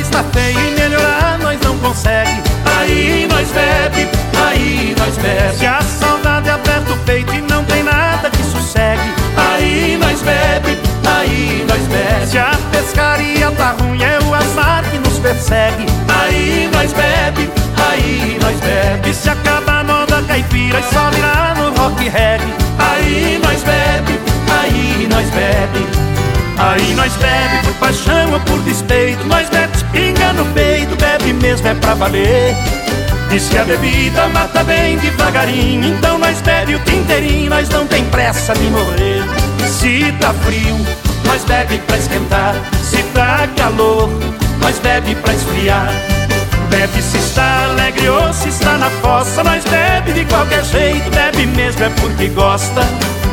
está feio e melhorar nós não consegue. Aí nós bebe, aí nós bebe. Se a saudade aperta o peito e não tem nada que sossegue. Aí nós bebe, aí nós bebe. Se a pescaria tá ruim é o azar que nos persegue. Aí nós bebe, aí nós bebe. E se acaba a moda caipira e só virar no rock reggae. Aí nós bebe, aí nós bebe. Aí nós bebe por paixão ou por despeito, nós bebe pinga no peito, bebe mesmo é pra valer. Diz que a bebida mata bem devagarinho Então nós bebe o inteirinho Nós não tem pressa de morrer. Se tá frio, nós bebe pra esquentar. Se tá calor, nós bebe pra esfriar. Bebe se está alegre ou se está na fossa Nós bebe de qualquer jeito Bebe mesmo é porque gosta.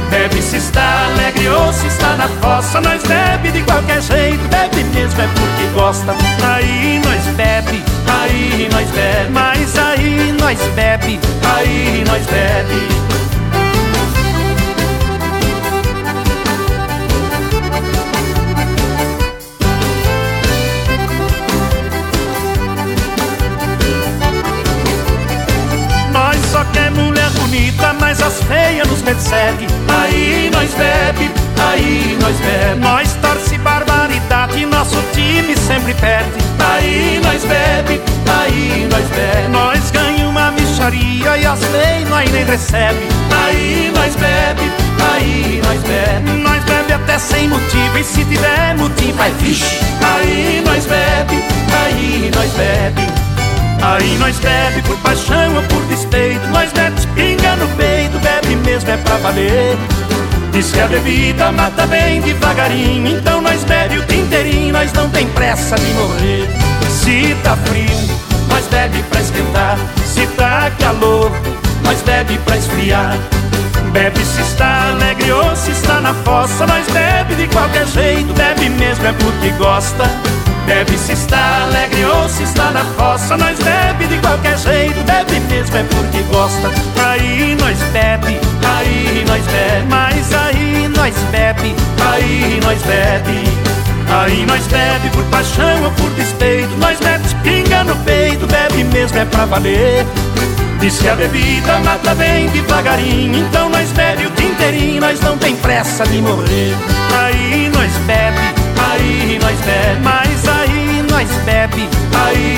Bebe se está alegre ou se está na fossa Nós bebe de qualquer jeito Bebe mesmo é porque gosta nós bebe, aí nós bebe Nós só quer mulher bonita, mas as feias nos persegue. Aí nós bebe, aí nós bebe. Nós torce barbaridade, nosso time sempre perde. Aí e as feias nós nem recebe. Aí nós bebe, aí nós bebe. Nós bebe até sem motivo e se tiver motivo, vai vixe. Aí nós bebe, aí nós bebe. Aí nós bebe por paixão ou por despeito Nós bebe pinga no peito, bebe mesmo é pra valer Diz que a bebida mata bem devagarinho Então nós bebe o dia inteirinho, nós não tem pressa de morrer Se tá frio, nós bebe pra esquentar. Se tá calor, nós bebe pra esfriar. Bebe se está alegre ou se está na fossa. Nós bebe de qualquer jeito, bebe mesmo é porque gosta. Bebe se está alegre ou se está na fossa. Nós bebe de qualquer jeito, bebe mesmo é porque gosta. Aí nós bebe, aí nós bebe. Mas aí nós bebe, aí nós bebe. Aí nós bebe por paixão ou por despeito. Nós bebe mesmo é pra valer. Diz que a bebida mata bem devagarinho Então nós bebe o dia Nós não tem pressa de morrer. Aí nós bebe, aí nós bebe Mas aí nós bebe, aí